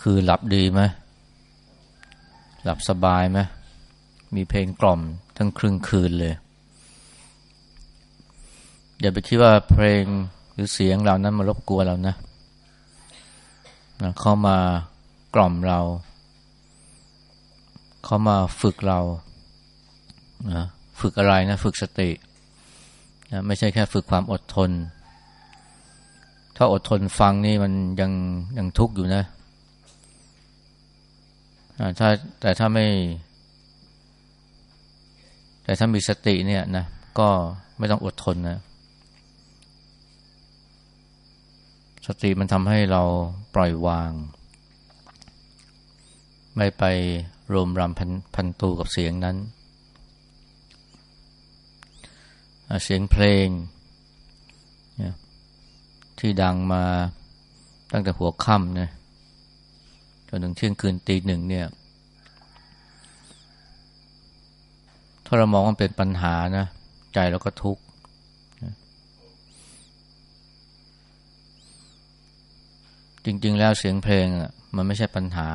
คือหลับดีไหมหลับสบายไหมมีเพลงกล่อมทั้งครึ่งคืนเลย อย่าไปคิดว่าเพลงหรือเสียงเรานั้นมารบกวนเรานะนะเข้ามากล่อมเรา เข้ามาฝึกเรานะฝึกอะไรนะ ฝึกสตินะไม่ใช่แค่ฝึกความอดทน ถ้าอดทนฟังนี่มันยังยังทุกข์อยู่นะ ถ้าแต่ถ้าไม่ แต่ถ้ามีสติเนี่ยนะก็ไม่ต้องอดทนนะ สติมันทำให้เราปล่อยวาง ไม่ไปรวมรำพันพันตูกับเสียงนั้น เสียงเพลง ที่ดังมาตั้งแต่หัวค่ำนะ จนถึงเที่ยงคืนตีหนึ่งเนี่ย ถ้าเรามองว่าเป็นปัญหานะ ใจเราก็ทุกข์จริง ๆ แล้วเสียงเพลงอะมันไม่ใช่ปัญหา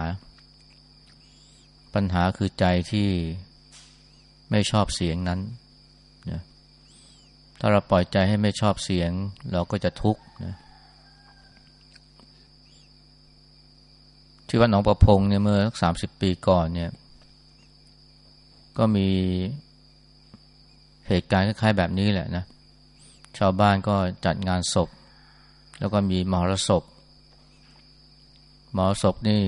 ปัญหาคือใจที่ไม่ชอบเสียงนั้นนะถ้าเราปล่อยใจให้ไม่ชอบเสียง เราก็จะทุกข์นะ ที่วัดหนองประพงเนี่ยเมื่อสามสิบปีก่อนเนี่ย ก็มีเหตุการณ์คล้ายๆแบบนี้แหละนะ ชาวบ้านก็จัดงานศพ แล้วก็มีมหรสพมหรสพนี่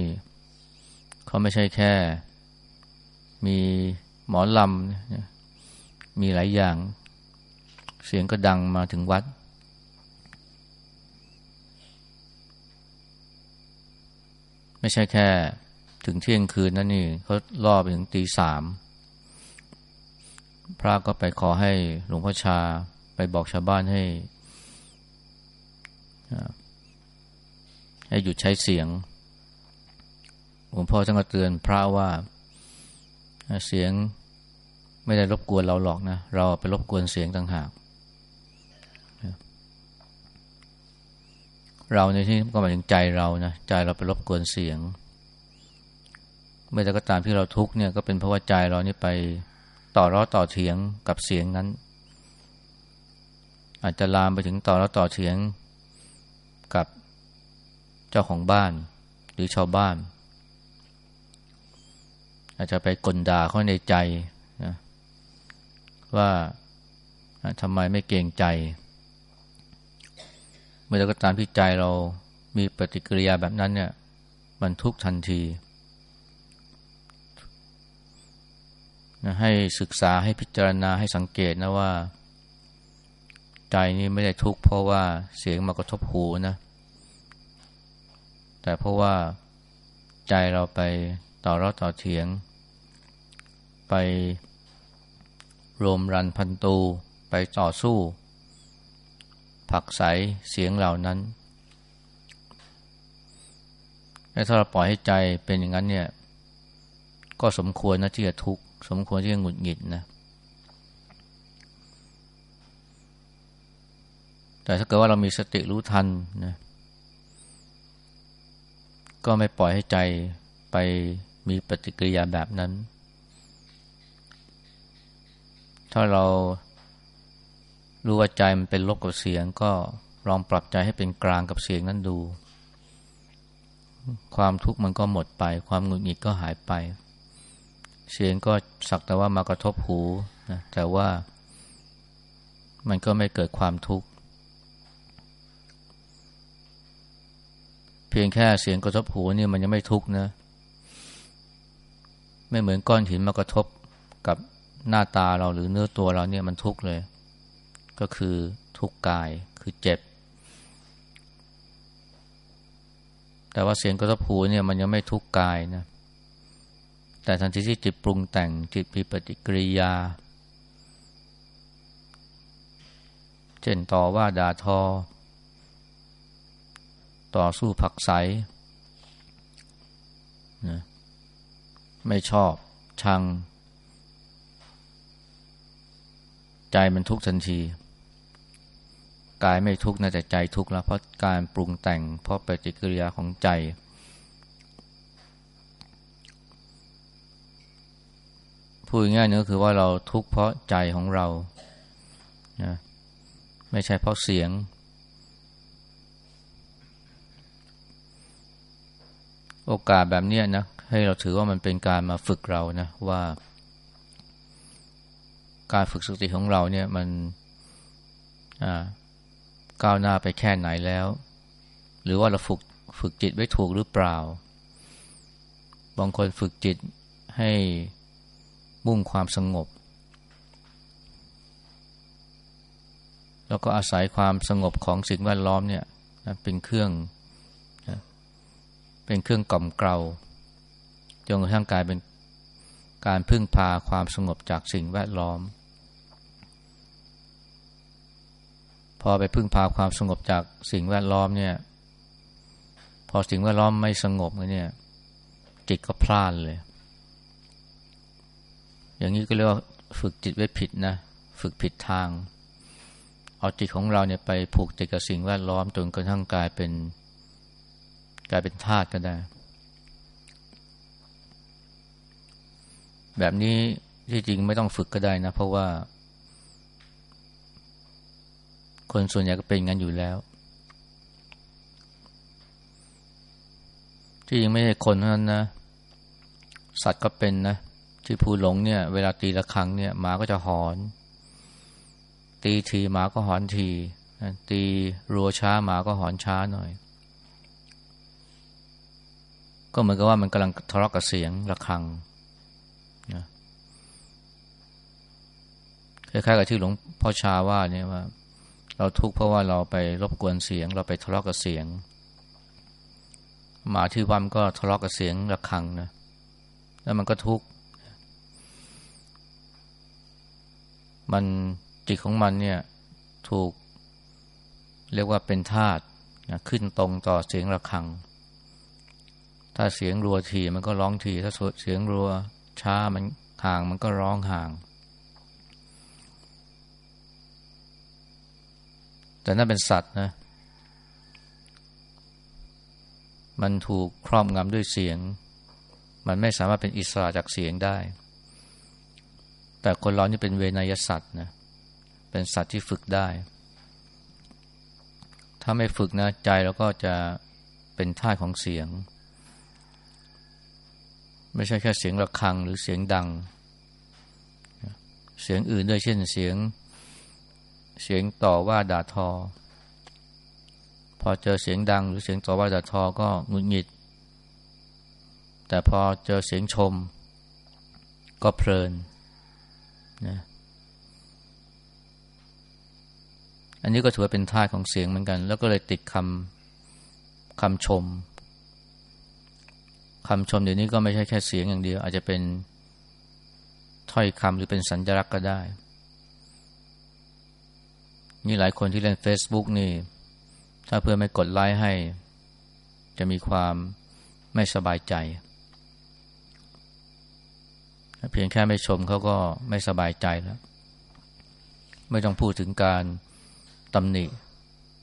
เขาไม่ใช่แค่ มีหมอลำมีหลายอย่าง เสียงก็ดังมาถึงวัด ไม่ใช่แค่ถึงเที่ยงคืนนั่นนี่เขาล่อไปถึงตีสามพระก็ไปขอให้หลวงพ่อชาไปบอกชาวบ้านให้ ให้หยุดใช้เสียงหลวงพ่อท่านก็เตือนพระว่าเสียงไม่ได้รบกวนเราหรอกนะ เราไปรบกวนเสียงต่างหาก เราในที่ก็หมายถึงใจเรานะใจเราไปรบกวนเสียง เมื่อแต่ก็ตามที่เราทุกเนี่ยก็เป็นเพราะว่าใจเรานี่ไปต่อร้อต่อเถียงกับเสียงนั้น อาจจะลามไปถึงต่อร้อต่อเถียงกับเจ้าของบ้านหรือชาวบ้าน อาจจะไปกลด่าเขาในใจนะว่าทำไมไม่เก่งใจ เมื่อเราก็ตามที่ใจเรามีปฏิกิริยาแบบนั้นเนี่ย มันทุกทันทีนะให้ศึกษาให้พิจารณาให้สังเกตนะว่า ใจนี้ไม่ได้ทุกข์เพราะว่าเสียงมากระทบหูนะ แต่เพราะว่าใจเราไปต่อรอต่อเถียง ไปรวมรันพันตู ไปต่อสู้ ผักใสเสียงเหล่านั้นและถ้าเราปล่อยให้ใจเป็นอย่างนั้นเนี่ย ก็สมควรนะที่จะทุกข์สมควรที่จะหงุดหงิดนะ แต่ถ้าเกิดว่าเรามีสติรู้ทันนะ ก็ไม่ปล่อยให้ใจไปมีปฏิกิริยาแบบนั้น ถ้าเรา รู้ว่าใจมันเป็นลบกับเสียง ก็ลองปรับใจให้เป็นกลางกับเสียงนั้นดู ความทุกข์มันก็หมดไป ความหงุดหงิดก็หายไป เสียงก็สักแต่ว่ามากระทบหูนะแต่ว่ามันก็ไม่เกิดความทุกข์ เพียงแค่เสียงกระทบหูนี่มันยังไม่ทุกข์นะ ไม่เหมือนก้อนหินมากระทบกับหน้าตาเราหรือเนื้อตัวเราเนี่ยมันทุกข์เลย ก็คือทุกข์กายคือเจ็บ แต่ว่าเสียงกระทบหูเนี่ยมันยังไม่ทุกข์กายนะแต่ทันทีที่จิตปรุงแต่งจิตมีปฏิกิริยา เช่นต่อว่าด่าทอ ต่อสู้ผักใสนะไม่ชอบชัง ใจมันทุกข์ทันที กายไม่ทุกข์นะแต่ใจทุกข์แล้วเพราะการปรุงแต่ง เพราะปฏิกิริยาของใจ พูดง่ายๆก็คือว่าเราทุกข์เพราะใจของเรานะไม่ใช่เพราะเสียง โอกาสแบบนี้นะให้เราถือว่ามันเป็นการมาฝึกเรานะว่า การฝึกสติของเราเนี่ยมันอ่า ก้าวหน้าไปแค่ไหนแล้ว หรือว่าเราฝึกฝึกจิตไว้ถูกหรือเปล่า บางคนฝึกจิตให้มุ่งความสงบ แล้วก็อาศัยความสงบของสิ่งแวดล้อมเนี่ยเป็นเครื่องเป็นเครื่องกล่อมเกลาจนกระทั่งกลายเป็นการพึ่งพาความสงบจากสิ่งแวดล้อม พอไปพึ่งพาความสงบจากสิ่งแวดล้อมเนี่ย พอสิ่งแวดล้อมไม่สงบเนี่ยจิตก็พลาดเลย อย่างนี้ก็เรียกว่าฝึกจิตไว้ผิดนะ ฝึกผิดทาง เอาจิตของเราเนี่ยไปผูกติดกับสิ่งแวดล้อมจนกระทั่งกลายเป็น กลายเป็นธาตุก็ได้ แบบนี้ที่จริงไม่ต้องฝึกก็ได้นะ เพราะว่า คนส่วนใหญ่ก็เป็นงั้นอยู่แล้ว ที่จริงไม่ใช่คนเท่านั้นนะ สัตว์ก็เป็นนะ ที่ผู้หลงเนี่ย เวลาตีละครั้งเนี่ยหมาก็จะหอน ตีทีหมาก็หอนทีตีรัวช้าหมาก็หอนช้าหน่อย ก็เหมือนกับว่ามันกำลังทะเลาะกับเสียงระฆังคล้ายๆกับที่หลวงพ่อชาว่าเนี่ยว่า เราทุกข์เพราะว่าเราไปรบกวนเสียง เราไปทะเลาะกับเสียง หมาที่วัมก็ทะเลาะกับเสียงระฆังนะแล้วมันก็ทุกข์มันจิตของมันเนี่ยถูกเรียกว่าเป็นธาตุนะขึ้นตรงต่อเสียงระฆัง ถ้าเสียงรัวทีมันก็ร้องที ถ้าเสียงรัวช้ามันห่างมันก็ร้องห่าง แต่นั่นเป็นสัตว์นะ มันถูกครอบงำด้วยเสียง มันไม่สามารถเป็นอิสระจากเสียงได้ แต่คนเรานี่เป็นเวนยสัตว์นะ เป็นสัตว์ที่ฝึกได้ ถ้าไม่ฝึกนะใจเราก็จะเป็นท่าของเสียง ไม่ใช่แค่เสียงระฆังหรือเสียงดัง เสียงอื่นด้วยเช่นเสียง เสียงต่อว่าด่าทอ พอเจอเสียงดังหรือเสียงต่อว่าด่าทอก็หงุดหงิด แต่พอเจอเสียงชม ก็เพลินนะอันนี้ก็ถือว่าเป็นท่าของเสียงเหมือนกัน แล้วก็เลยติดคำคำชมคำชมเดี๋ยวนี้ก็ไม่ใช่แค่เสียงอย่างเดียว อาจจะเป็นถ้อยคำหรือเป็นสัญลักษณ์ก็ได้ มีหลายคนที่เล่น Facebook นี่ ถ้าเพื่อนไม่กดไลค์ให้ จะมีความไม่สบายใจ เพียงแค่ไม่ชมเขาก็ไม่สบายใจแล้ว ไม่ต้องพูดถึงการตำหนิ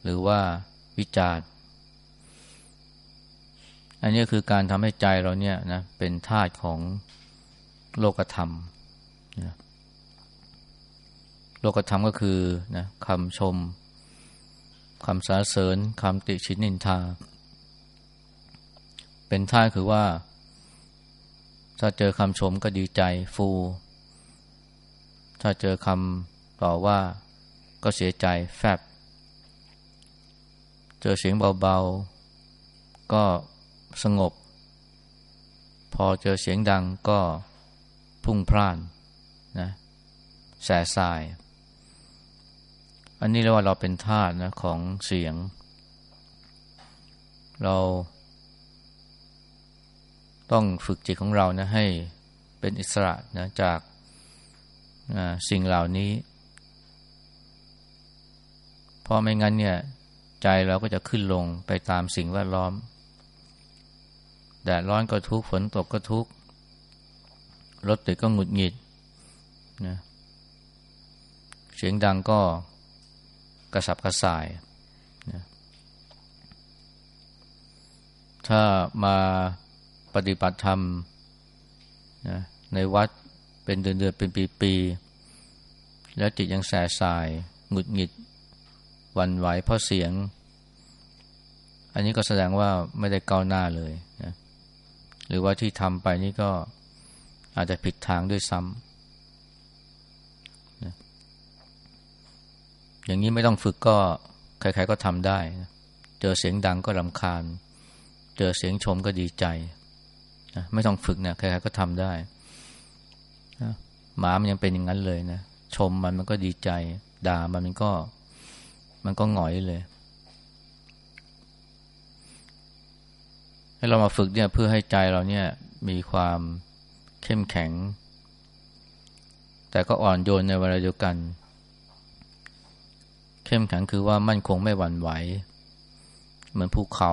หรือว่าวิจารณ์ อันนี้คือการทำให้ใจเราเนี่ยนะเป็นทาสของโลกธรรมนะ โลกธรรมก็คือนะคำชมคำสรรเสริญคำติชินนินทา เป็นท่าคือว่า ถ้าเจอคำชมก็ดีใจฟู ถ้าเจอคำต่อว่าก็เสียใจแฟบ เจอเสียงเบาๆ ก็สงบ พอเจอเสียงดังก็พุ่งพล่านนะแสสาย อันนี้เรียกว่าเราเป็นทาสนะของเสียง เราต้องฝึกจิตของเรานะให้เป็นอิสระนะจากสิ่งเหล่านี้ เพราะไม่งั้นเนี่ยใจเราก็จะขึ้นลงไปตามสิ่งแวดล้อม แดดร้อนก็ทุกข์ฝนตกก็ทุกข์รถติดก็หงุดหงิดนะเสียงดังก็ กระสับกระส่ายนะถ้ามาปฏิบัติธรรมนะในวัดเป็นเดือนเดือนเป็นปีปีแล้วจิตยังแสบสายหงุดหงิดวันไหวเพราะเสียง อันนี้ก็แสดงว่าไม่ได้ก้าวหน้าเลยนะหรือว่าที่ทำไปนี่ก็อาจจะผิดทางด้วยซ้ำนะ อย่างนี้ไม่ต้องฝึกก็ใครๆก็ทำได้ เจอเสียงดังก็รำคาญ เจอเสียงชมก็ดีใจนะไม่ต้องฝึกนะใครๆก็ทำได้นะหมามันยังเป็นอย่างนั้นเลยนะชมมันมันก็ดีใจ ด่ามันมันก็ มันก็หงอยเลย ให้เรามาฝึกเนี่ยเพื่อให้ใจเราเนี่ยมีความเข้มแข็ง แต่ก็อ่อนโยนในเวลาเดียวกัน เข้มแข็งคือว่ามั่นคงไม่หวั่นไหว เหมือนภูเขา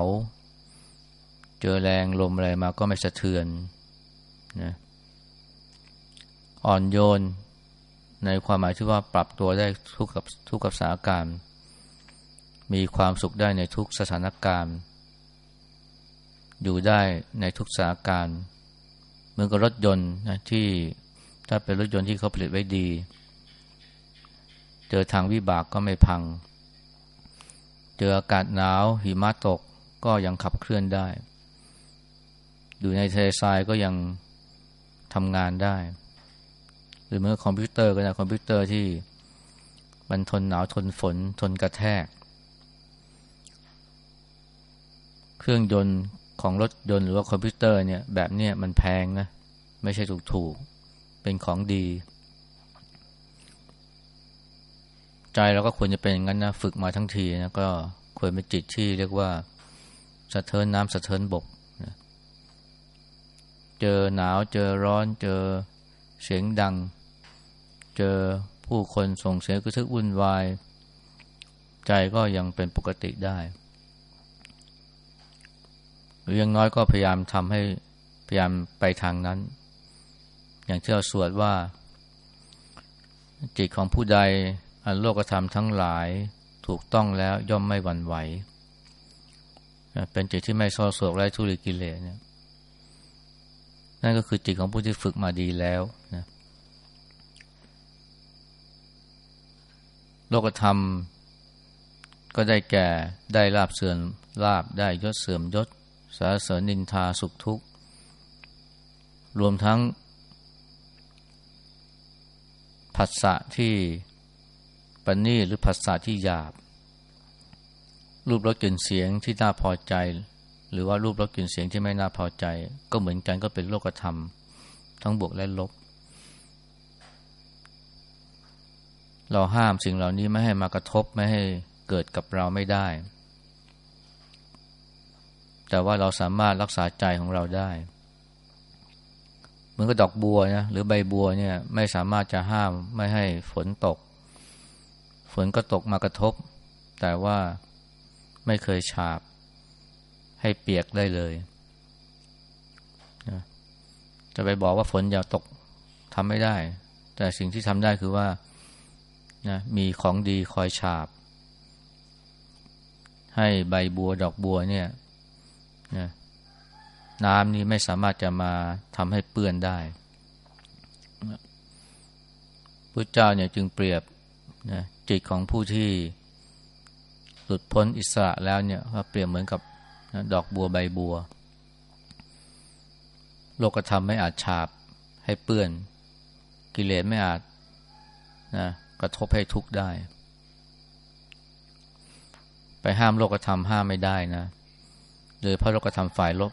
เจอแรงลมอะไรมาก็ไม่สะเทือนนะอ่อนโยน ในความหมายที่ว่าปรับตัวได้ทุกกับทุกกับสถานการณ์มีความสุขได้ในทุกสถานการณ์ อยู่ได้ในทุกสถานการณ์เหมือนกับรถยนต์นะที่ถ้าเป็นรถยนต์ที่เขาผลิตไว้ดีเจอทางวิบากก็ไม่พัง เจออากาศหนาวหิมะตกก็ยังขับเคลื่อนได้ อยู่ในทะเลทรายก็ยังทำงานได้ หรือเมื่อคอมพิวเตอร์ก็นะคอมพิวเตอร์ที่มันทนหนาวทนฝนทนกระแทก เครื่องยนต์ของรถยนต์หรือว่าคอมพิวเตอร์เนี่ยแบบเนี้ยมันแพงนะ ไม่ใช่ถูกๆเป็นของดี ใจเราก็ควรจะเป็นอย่างนั้นนะฝึกมาทั้งทีนะก็ควรเป็นจิตที่เรียกว่าสะเทินน้ำสะเทินบกนะเจอหนาวเจอร้อนเจอเสียงดัง เจอผู้คนส่งเสียงกระทึกวุ่นวาย ใจก็ยังเป็นปกติได้ หรือยังน้อยก็พยายามทำให้พยายามไปทางนั้น อย่างที่เราสวดว่า จิตของผู้ใด อันโลกธรรมทั้งหลายถูกต้องแล้วย่อมไม่หวั่นไหว เป็นจิตที่ไม่ซ้อโศกไร้ทุริกิเลสเนี่ยนั่นก็คือจิตของผู้ที่ฝึกมาดีแล้วนะโลกธรรมก็ได้แก่ได้ลาบเสื่อมลาบได้ยศเสื่อมยศสารเสริญนินทาสุขทุกข์ รวมทั้งผัสสะที่ ปณีหรือผัสสะที่หยาบ รูปรสกลิ่นเสียงที่น่าพอใจ หรือว่ารูปรสกลิ่นเสียงที่ไม่น่าพอใจ ก็เหมือนกันก็เป็นโลกธรรม ทั้งบวกและลบ เราห้ามสิ่งเหล่านี้ไม่ให้มากระทบไม่ให้เกิดกับเราไม่ได้ แต่ว่าเราสามารถรักษาใจของเราได้เหมือนกับดอกบัวนะหรือใบบัวเนี่ยไม่สามารถจะห้ามไม่ให้ฝนตก ฝนก็ตกมากระทบ แต่ว่าไม่เคยฉาบ ให้เปียกได้เลยนะจะไปบอกว่าฝนอย่าตกทำไม่ได้ แต่สิ่งที่ทำได้คือว่านะมีของดีคอยฉาบ ให้ใบบัวดอกบัวเนี่ยนะน้ำนี้ไม่สามารถจะมาทำให้เปื้อนได้พระเจ้าเนี่ยจึงเปรียบนะ จิตของผู้ที่หลุดพ้นอิสระแล้วเนี่ยก็เปรียบเหมือนกับดอกบัวใบบัว โลกธรรมไม่อาจฉาบให้เปื้อน กิเลสไม่อาจนะกระทบให้ทุกข์ได้ ไปห้ามโลกธรรมห้ามไม่ได้นะโดยพระโลกธรรมฝ่ายลบ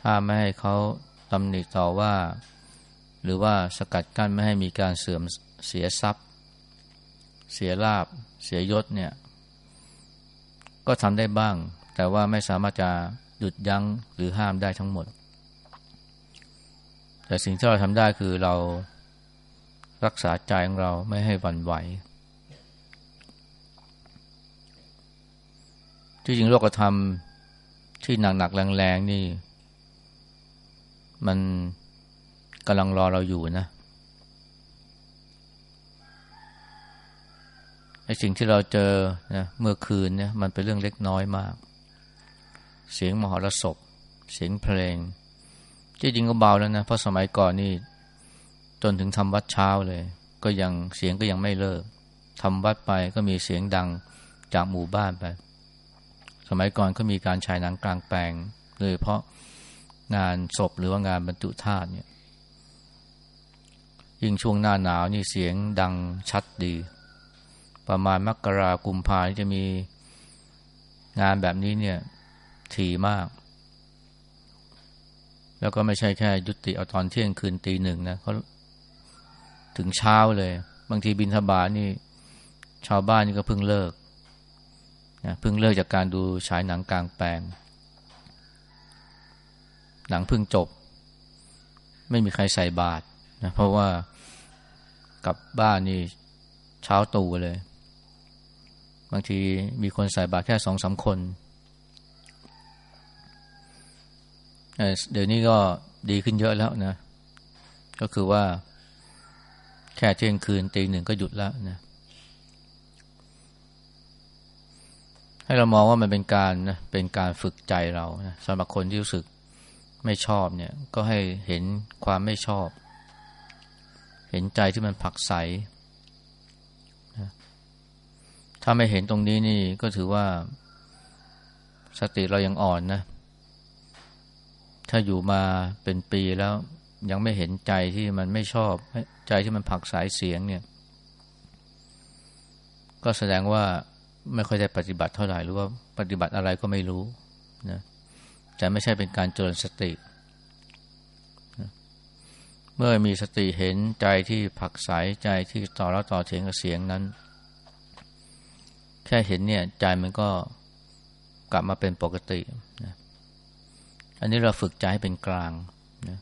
ถ้าไม่ให้เขาตำหนิต่อว่า หรือว่าสกัดกั้นไม่ให้มีการเสื่อมเสียทรัพย์ เสียลาบ เสียยศเนี่ย ก็ทำได้บ้าง แต่ว่าไม่สามารถจะหยุดยั้งหรือห้ามได้ทั้งหมด แต่สิ่งที่เราทำได้คือเรารักษาใจของเราไม่ให้วันไหวที่จริงโลกธรรมที่หนักๆแรงๆนี่ มันกำลังรอเราอยู่นะไอ้ สิ่งที่เราเจอนะเมื่อคืนเนี่ยมันเป็นเรื่องเล็กน้อยมาก เสียงมหรสพ เสียงเพลง ที่จริงก็เบาแล้วนะเพราะสมัยก่อนนี่จนถึงทำวัดเช้าเลย ก็ยังเสียงก็ยังไม่เลิกทำวัดไปก็มีเสียงดังจากหมู่บ้านไป สมัยก่อนก็มีการฉายหนังกลางแปลงโดยเพราะงานศพหรือว่างานบรรจุธาตุเนี่ยยิ่งช่วงหน้าหนาวนี่เสียงดังชัดดี ประมาณมกรากุมภาจะมีงานแบบนี้เนี่ยถี่มาก แล้วก็ไม่ใช่แค่ยุติเอาตอนเที่ยงคืนตีหนึ่งนะเขาถึงเช้าเลย บางทีบินทบาทนี่ ชาวบ้านนี่ก็เพิ่งเลิกนะเพิ่งเลิกจากการดูฉายหนังกลางแปลง หนังเพิ่งจบ ไม่มีใครใส่บาตรนะเพราะว่ากลับบ้านนี่เช้าตู่เลย บางทีมีคนใส่บาตรแค่สองสาคนเดี๋ยวนี้ก็ดีขึ้นเยอะแล้วนะ ก็คือว่า แค่เที่ยงคืนตีหนึ่งก็หยุดแล้วนะ ให้เรามองว่ามันเป็นการนะเป็นการฝึกใจเรานะสำหรับคนที่รู้สึกไม่ชอบเนี่ย ก็ให้เห็นความไม่ชอบ เห็นใจที่มันผักใส ถ้าไม่เห็นตรงนี้นี่ก็ถือว่า สติเรายังอ่อนนะ ถ้าอยู่มาเป็นปีแล้วยังไม่เห็นใจที่มันไม่ชอบ ใจที่มันผักสายเสียงเนี่ย ก็แสดงว่าไม่ค่อยได้ปฏิบัติเท่าไหร่หรือว่าปฏิบัติอะไรก็ไม่รู้นะแต่ไม่ใช่เป็นการเจริญสตินะเมื่อมีสติเห็นใจที่ผักสายใจที่ต่อแล้วต่อเถียงกับเสียงนั้น ค่เห็นเนี่ยใจมันก็กลับมาเป็นปกตินะอันนี้เราฝึกใจให้เป็นกลางนะ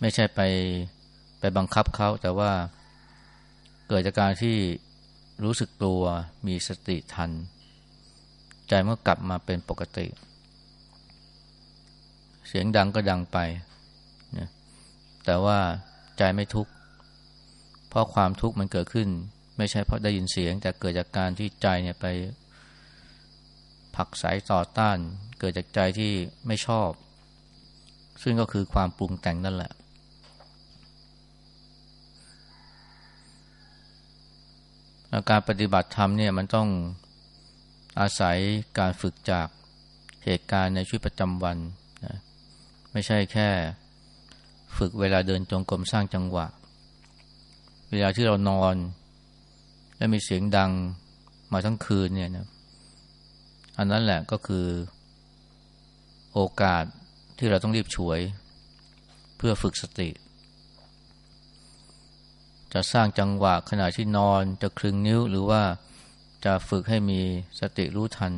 ไม่ใช่ไปไปบังคับเขาแต่ว่าเกิดจากการที่รู้สึกตัวมีสติทัน ใจมันก็กลับมาเป็นปกติ เสียงดังก็ดังไปนะแต่ว่าใจไม่ทุกข์เพราะความทุกข์มันเกิดขึ้น ไม่ใช่เพราะได้ยินเสียง แต่เกิดจากการที่ใจเนี่ยไปผักสายต่อต้าน เกิดจากใจที่ไม่ชอบ ซึ่งก็คือความปรุงแต่งนั่นแหละการปฏิบัติธรรมเนี่ยมันต้องอาศัยการฝึกจากเหตุการณ์ในชีวิตประจำวันนะไม่ใช่แค่ฝึกเวลาเดินจงกรมสร้างจังหวะ เวลาที่เรานอน แล้วมีเสียงดังมาทั้งคืนเนี่ยนะอันนั้นแหละก็คือโอกาสที่เราต้องรีบฉวย เพื่อฝึกสติ จะสร้างจังหวะขณะที่นอนจะคลึงนิ้วหรือว่าจะฝึกให้มีสติรู้ทัน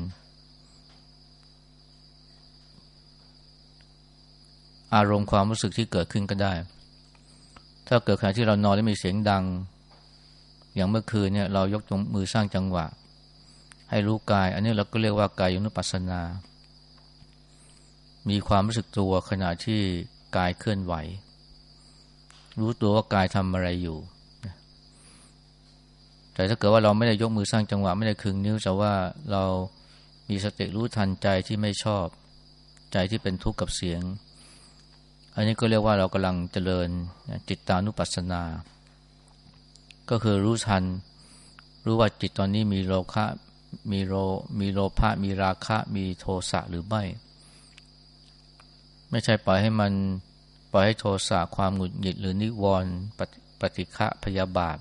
อารมณ์ความรู้สึกที่เกิดขึ้นก็ได้ ถ้าเกิดขณะที่เรานอนแล้วมีเสียงดัง อย่างเมื่อคืนเนี่ยเรายกมือสร้างจังหวะ ให้รู้กาย อันนี้เราก็เรียกว่ากายยนุปัสสนา มีความรู้สึกตัวขณะที่กายเคลื่อนไหว รู้ตัวว่ากายทำอะไรอยู่ แต่ถ้าเกิดว่าเราไม่ได้ยกมือสร้างจังหวะ ไม่ได้คึงนิ้วแต่ว่าเรามีสติรู้ทันใจที่ไม่ชอบ ใจที่เป็นทุกข์กับเสียง อันนี้ก็เรียกว่าเรากำลังเจริญจิตตานุปัสสนา ก็คือรู้ทัน รู้ว่าจิตตอนนี้มีโลคะมีโลมีโลภะมีราคะ มีโทสะหรือไม่ ไม่ใช่ปล่อยให้มันปล่อยให้โทสะความหงุดหงิดหรือนิวรณ์ปฏิฆะพยาบาท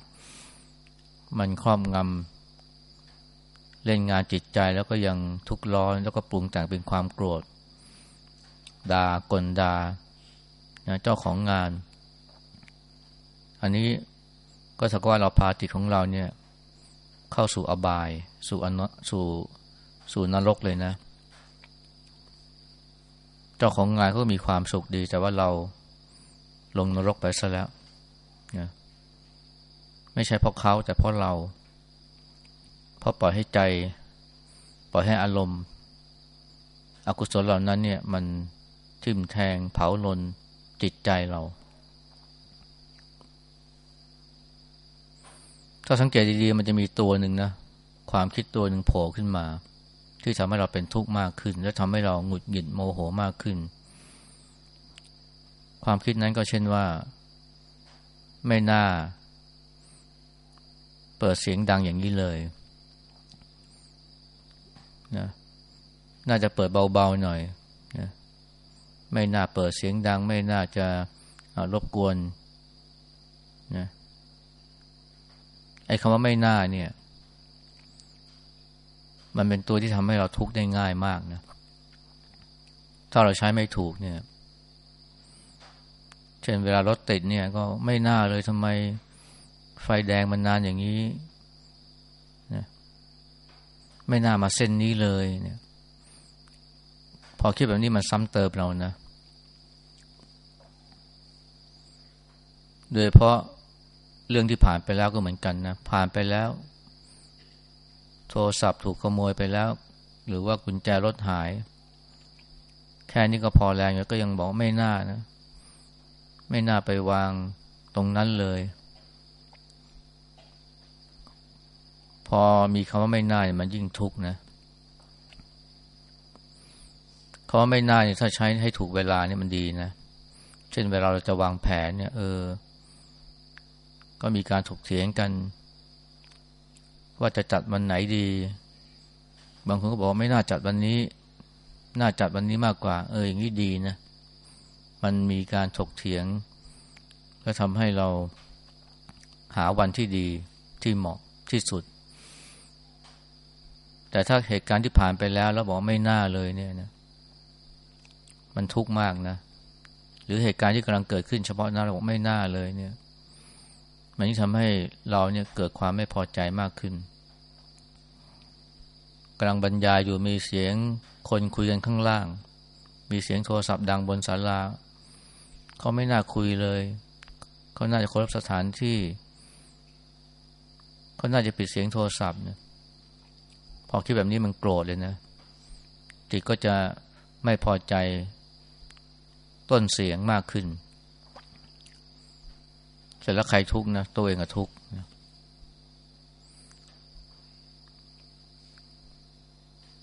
มันครอบงำเล่นงานจิตใจแล้วก็ยังทุกข์ร้อนแล้วก็ปรุงแต่งเป็นความโกรธด่ากลดานะเจ้าของงาน อันนี้ ก็สักว่าเราพาจิตของเราเนี่ย เข้าสู่อบาย สู่อนสู่สู่นรกเลยนะ เจ้าของงานก็มีความสุขดี แต่ว่าเราลงนรกไปซะแล้วนะไม่ใช่เพราะเขาแต่เพราะเรา เพราะปล่อยให้ใจ ปล่อยให้อารมณ์ อกุศลเหล่านั้นเนี่ย มันทิ่มแทงเผาลนจิตใจเรา ถ้าสังเกตดีๆมันจะมีตัวหนึ่งนะความคิดตัวหนึ่งโผล่ขึ้นมา ที่ทำให้เราเป็นทุกข์มากขึ้น และทำให้เราหงุดหงิดโมโหมากขึ้น ความคิดนั้นก็เช่นว่า ไม่น่า เปิดเสียงดังอย่างนี้เลยนะน่าจะเปิดเบาๆหน่อยนะไม่น่าเปิดเสียงดัง ไม่น่าจะรบกวนนะ อ้คำว่าไม่น่าเนี่ย มันเป็นตัวที่ทำให้เราทุกข์ได้ง่ายมากนะ ถ้าเราใช้ไม่ถูกเนี่ย เช่นเวลารถติดเนี่ย ก็ไม่น่าเลยทำไมไฟแดงมันนานอย่างนี้นะไม่น่ามาเส้นนี้เลยเนี่ย พอคิดแบบนี้มันซ้ำเติมเรานะโดยเพราะ เรื่องที่ผ่านไปแล้วก็เหมือนกันนะผ่านไปแล้ว โทรศัพท์ถูกขโมยไปแล้ว หรือว่ากุญแจรถหาย แค่นี้ก็พอแรงแล้วก็ยังบอกไม่น่านะ ไม่น่าไปวางตรงนั้นเลย พอมีคำว่าไม่น่ามันยิ่งทุกข์นะคำว่าไม่น่าเนี่ยถ้าใช้ให้ถูกเวลาเนี่ยมันดีนะเช่นเวลาเราจะวางแผนเนี่ยเออ ก็มีการถกเถียงกัน ว่าจะจัดวันไหนดี บางคนก็บอกไม่น่าจัดวันนี้ น่าจัดวันนี้มากกว่า เอออย่างนี้ดีนะ มันมีการถกเถียง ก็ทำให้เราหาวันที่ดีที่เหมาะที่สุด แต่ถ้าเหตุการณ์ที่ผ่านไปแล้ว แล้วบอกไม่น่าเลยเนี่ยนะ มันทุกข์มากนะ หรือเหตุการณ์ที่กำลังเกิดขึ้นเฉพาะหน้าเราบอกไม่น่าเลยเนี่ย มันยิ่งทำให้เราเนี่ยเกิดความไม่พอใจมากขึ้นกำลังบรรยายอยู่มีเสียงคนคุยกันข้างล่าง มีเสียงโทรศัพท์ดังบนศาลาเขาไม่น่าคุยเลยเขาน่าจะเคารพสถานที่เขาน่าจะปิดเสียงโทรศัพท์เนี่ยพอคิดแบบนี้มันโกรธเลยนะจิตก็จะไม่พอใจต้นเสียงมากขึ้น เสร็จแล้วใครทุกข์นะตัวเองก็ทุกข์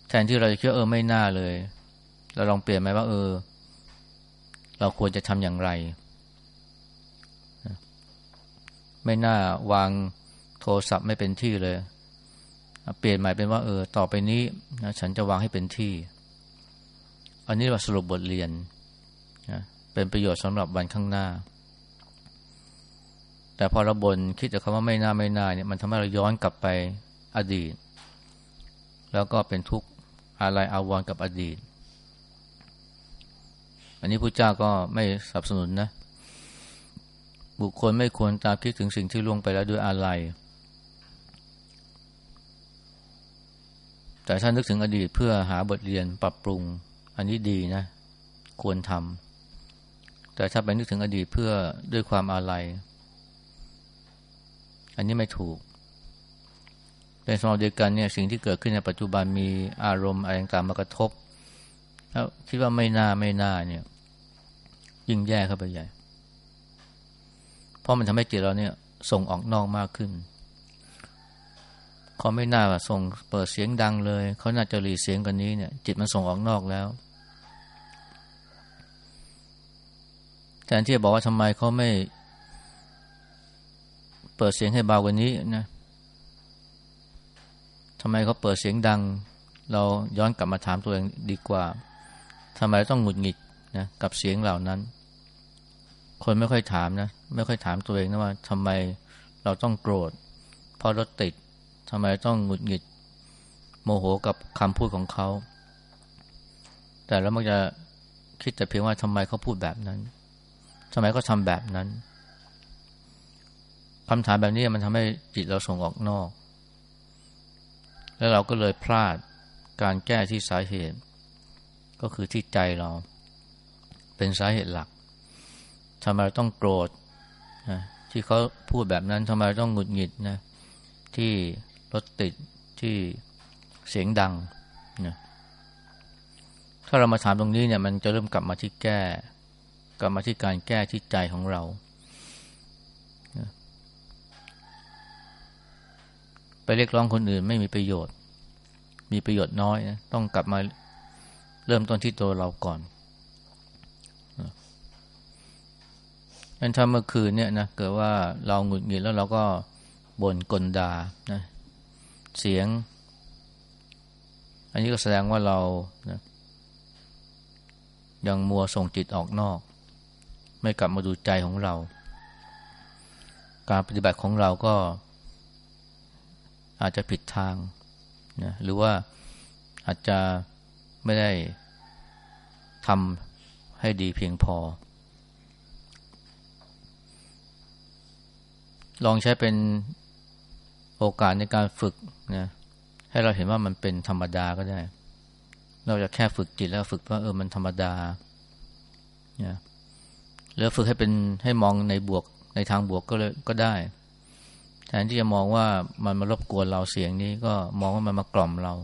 แทนที่เราจะคิดเออไม่น่าเลย เราลองเปลี่ยนไหมว่า เออ เราควรจะทำอย่างไร ไม่น่าวางโทรศัพท์ไม่เป็นที่เลย เปลี่ยนใหม่เป็นว่า เออ ต่อไปนี้นะฉันจะวางให้เป็นที่ อันนี้ว่าสรุปบทเรียนนะเป็นประโยชน์สำหรับวันข้างหน้า แต่พอเราบน่นคิดแต่คำว่าไม่น่าไม่น่าเนี่ยมันทำให้เราย้อนกลับไปอดีต แล้วก็เป็นทุกข์อะไรอาวรกับอดีต อันนี้พระเจ้าก็ไม่สนับสนุนนะ บุคคลไม่ควรตามคิดถึงสิ่งที่ล่วงไปแล้วด้วยอะไร แต่ถ้านึกถึงอดีตเพื่อหาบทเรียนปรับปรุง อันนี้ดีนะ ควรทำแต่ถ้าไปนึกถึงอดีตเพื่อด้วยความอาลัย อันนี้ไม่ถูกในสมัยเดียวกันเนี่ยสิ่งที่เกิดขึ้นในปัจจุบันมีอารมณ์อะไรต่างมากระทบแล้วคิดว่าไม่น่าไม่น่าเนี่ย ยิ่งแย่เข้าไปใหญ่ เพราะมันทำให้จิตเราเนี่ย ส่งออกนอกมากขึ้นเขาไม่น่าส่งเปิดเสียงดังเลย เขาน่าจะรีเสียงกันนี้เนี่ย จิตมันส่งออกนอกแล้วแทนที่จะบอกว่าทำไมเขาไม่ เปิดเสียงให้เบากว่านี้นะทำไมเขาเปิดเสียงดัง เราย้อนกลับมาถามตัวเองดีกว่าทำไมต้องหงุดหงิดนะกับเสียงเหล่านั้น คนไม่ค่อยถามนะ ไม่ค่อยถามตัวเองนะว่าทำไมเราต้องโกรธ เพราะรถติดทำไมต้องหงุดหงิด โมโหกับคำพูดของเขา แต่แล้วมันจะคิดแต่เพียงว่าทำไมเขาพูดแบบนั้นทำไมเขาทำแบบนั้น คำถามแบบนี้มันทำให้จิตเราส่งออกนอก แล้วเราก็เลยพลาดการแก้ที่สาเหตุ ก็คือที่ใจเรา เป็นสาเหตุหลักทำไมเราต้องโกรธนะที่เขาพูดแบบนั้นทำไมเราต้องหงุดหงิดนะที่รถติดที่เสียงดังนะถ้าเรามาถามตรงนี้เนี่ยมันจะเริ่มกลับมาที่แก้ กลับมาที่การแก้ที่ใจของเรา ไปเรียกร้องคนอื่นไม่มีประโยชน์ มีประโยชน์น้อยนะต้องกลับมาเริ่มต้นที่ตัวเราก่อนงั้นถ้าเมื่อคืนเนี่ยนะเกิดว่าเราหงุดหงิดแล้วเราก็บ่นกลดานะเสียง อันนี้ก็แสดงว่าเรานะยังมัวส่งจิตออกนอก ไม่กลับมาดูใจของเรา การปฏิบัติของเราก็ อาจจะผิดทางนะหรือว่าอาจจะไม่ได้ทำให้ดีเพียงพอ ลองใช้เป็นโอกาสในการฝึกนะให้เราเห็นว่ามันเป็นธรรมดาก็ได้ เราจะแค่ฝึกจิตแล้วฝึกว่าเออมันธรรมดานะแล้วฝึกให้เป็นให้มองในบวกในทางบวกก็เลยก็ได้ แทนที่จะมองว่ามันมารบกวนเราเสียงนี้ก็มองว่ามันมากล่อมเรา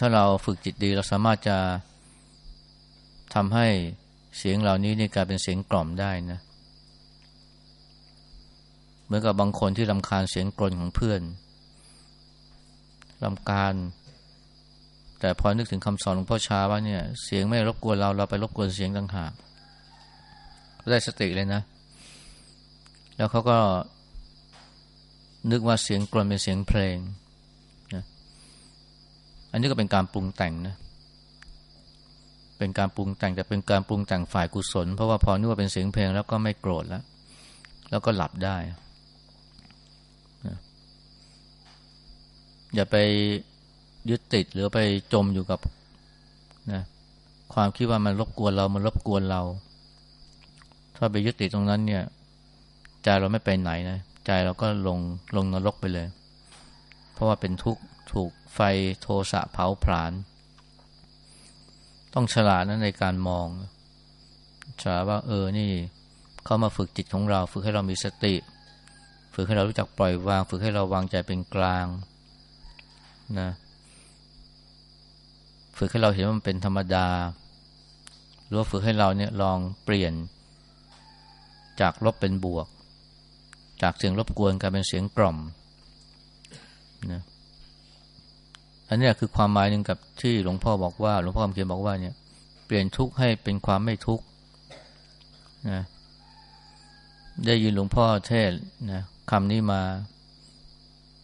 ถ้าเราฝึกจิตดีเราสามารถจะทำให้เสียงเหล่านี้นี่กลายเป็นเสียงกล่อมได้นะ เหมือนกับบางคนที่ลำคาญเสียงกลนของเพื่อนลำคาญ แต่พอนึกถึงคำสอนของพ่อชาว่าเนี่ย เสียงไม่รบกวนเราเราไปรบกวนเสียงต่างหากได้สติเลยนะ แล้วเขาก็นึกว่าเสียงกลอนเป็นเสียงเพลงนะอันนี้ก็เป็นการปรุงแต่งนะ เป็นการปรุงแต่งแต่เป็นการปรุงแต่งฝ่ายกุศล เพราะว่าพอนึกว่าเป็นเสียงเพลงแล้วก็ไม่โกรธแล้ว แล้วก็หลับได้นะอย่าไปยึดติดหรือไปจมอยู่กับนะความคิดว่ามันรบกวนเรา มันรบกวนเรา ถ้าไปยึดติดตรงนั้นเนี่ย ใจเราไม่ไปไหนนะใจเราก็ลงลงนรกไปเลย เพราะว่าเป็นทุกข์ถูกไฟโทสะเผาผลาญต้องฉลาดนะในการมองฉลาดว่าเออนี่เขามาฝึกจิตของเรา ฝึกให้เรามีสติ ฝึกให้เรารู้จักปล่อยวาง ฝึกให้เราวางใจเป็นกลางนะฝึกให้เราเห็นว่ามันเป็นธรรมดา หรือว่าฝึกให้เราเนี่ยลองเปลี่ยนจากลบเป็นบวก จากเสียงรบกวนกลายเป็นเสียงกล่อมนะอันนี้คือความหมายหนึ่งกับที่หลวงพ่อบอกว่า หลวงพ่อคำเขียนบอกว่าเนี่ย เปลี่ยนทุกข์ให้เป็นความไม่ทุกข์นะได้ยินหลวงพ่อเทศนะคำนี้มา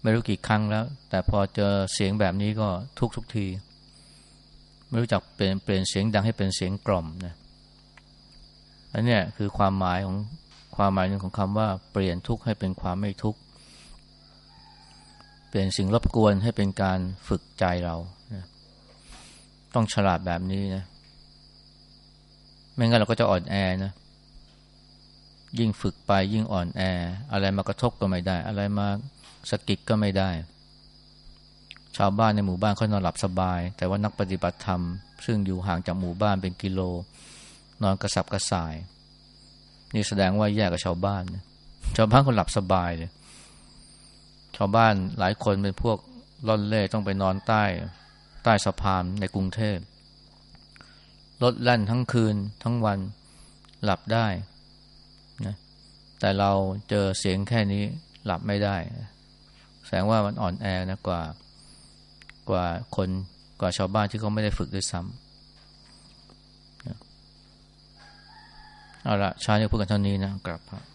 ไม่รู้กี่ครั้งแล้ว แต่พอเจอเสียงแบบนี้ก็ทุกทุกที ไม่รู้จักเปลี่ยนเปลี่ยนเสียงดังให้เป็นเสียงกล่อมนะอันนี้คือความหมายของ ความหมายหนึ่งของคำว่าเปลี่ยนทุกข์ให้เป็นความไม่ทุกข์เปลี่ยนสิ่งรบกวนให้เป็นการฝึกใจเรานะต้องฉลาดแบบนี้นะ ไม่งั้นเราก็จะอ่อนแอนะ ยิ่งฝึกไปยิ่งอ่อนแอ อะไรมากระทบก็ไม่ได้ อะไรมาสะกิดก็ไม่ได้ ชาวบ้านในหมู่บ้านเขานอนหลับสบาย แต่ว่านักปฏิบัติธรรม ซึ่งอยู่ห่างจากหมู่บ้านเป็นกิโล นอนกระสับกระส่าย นี่แสดงว่าแย่กับชาวบ้านนะชาวบ้านคนหลับสบายเลยชาวบ้านหลายคนเป็นพวกล่อนเล่ต้องไปนอนใต้ ใต้สะพานในกรุงเทพรถแล่นทั้งคืนทั้งวันหลับได้นะแต่เราเจอเสียงแค่นี้หลับไม่ได้ แสดงว่ามันอ่อนแอนะกว่ากว่าคนกว่าชาวบ้านที่เขาไม่ได้ฝึกด้วยซ้ำ เอาละชาเนี่ยพูดกันเท่านี้นะกลับครับ